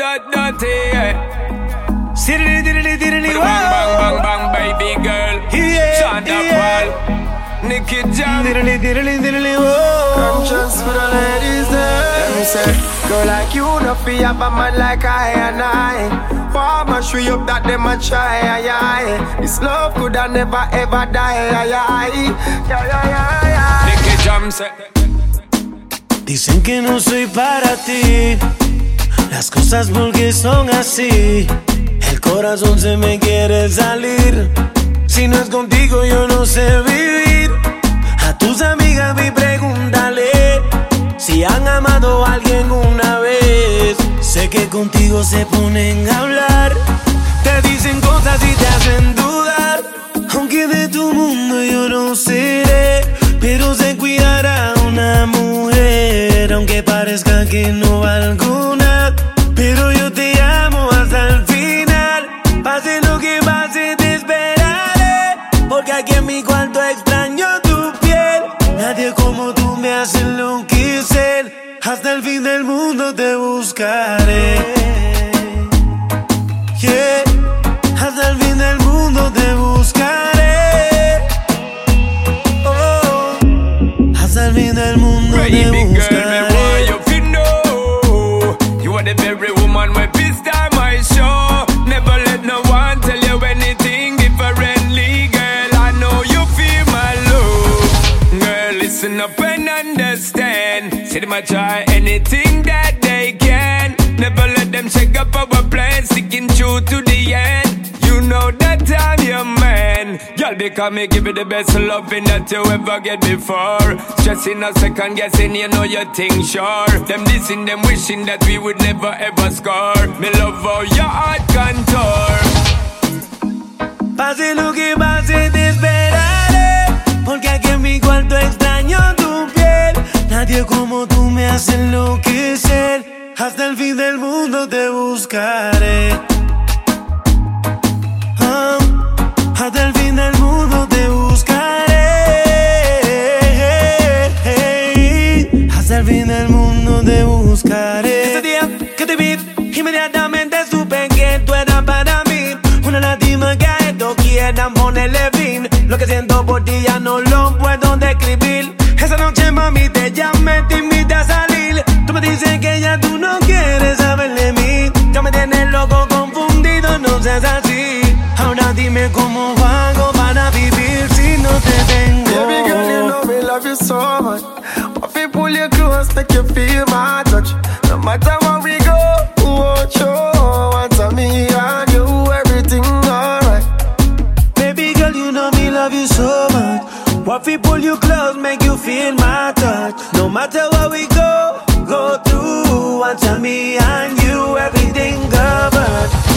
that dirty, yeah. Diddly, diddly, diddly, Bang, bang, bang, bang, baby girl. Yeah, Shonda yeah. Paul. Nicky Jam. Diddly, diddly, diddly, whoa. Conscious for the ladies there. Let me say, girl like you, no fi have a man like I and I. Farmer show you up that them a try, aye, aye. This love could have never ever die, aye, aye. Yeah, yeah, yeah, yeah. Nicky Jam say. Dicen que no soy para ti. Las cosas porque son así. El corazón se me quiere salir. Si no es contigo, yo no sé vivir. A tus amigas vi pregúntale si han amado a alguien una vez. Sé que contigo se ponen a hablar. Te dicen cosas y te hacen dudar. Aunque de tu mundo yo no seré, pero sé cuidar a una mujer. Aunque parezca que no valgo Aquí en mi cuarto extraño tu piel. Nadie como tú me hace enloquecer. Hasta el fin del mundo te buscaré. Yeah. Hasta el fin del mundo te buscaré. Oh. Hasta el fin del mundo te buscaré. Listen up and understand. See them try anything that they can. Never let them shake up our plans Sticking true to the end. You know that I'm your man. Girl, because me give you the best loving that you ever get before. Stressing a second guessing, you know your thing sure. Them dissing, them wishing that we would never ever score. Me love how your heart contour. Pase lo enloquecer. Hasta el fin del mundo te buscaré. Ah, hasta el fin del mundo te buscaré. Hasta el fin del mundo te buscaré. Ese día que te vi, inmediatamente supe que tú eras para mí. Una lástima que a esto quieran ponerle fin. Lo que siento por ti ya no lo Cómo hago para vivir si no te tengo. Baby girl, you know me love you so much. If I pull you close, make you feel my touch. No matter where we go, what you want me and you, everything alright. Baby girl, you know me love you so much. What we pull you close, make you feel my touch. No matter where we go, go through. Want me and you, everything covered.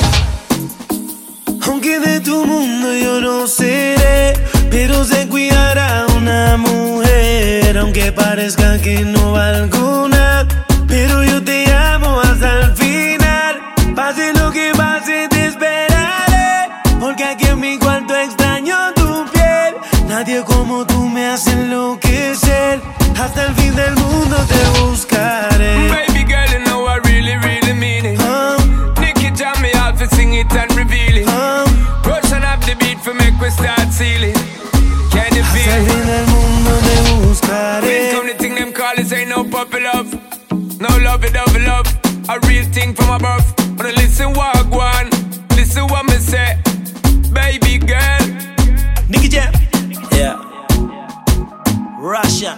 Aunque de tu mundo yo no seré, pero sé cuidar a una mujer. Aunque parezca que no valgo nada, pero yo te amo hasta el final. Pase lo que pase, te esperaré. Porque aquí en mi cuarto extraño tu piel. Nadie como tú me hace enloquecer. Hasta el fin del mundo te buscaré. Start sealing Can you Hasta feel el it? fin del mundo te When buscaré. come the thing them call it ain't no puppy love No love it, love love A real thing from above Wanna listen what one Listen what me say Baby girl Nicky Jam. Yeah. Russia.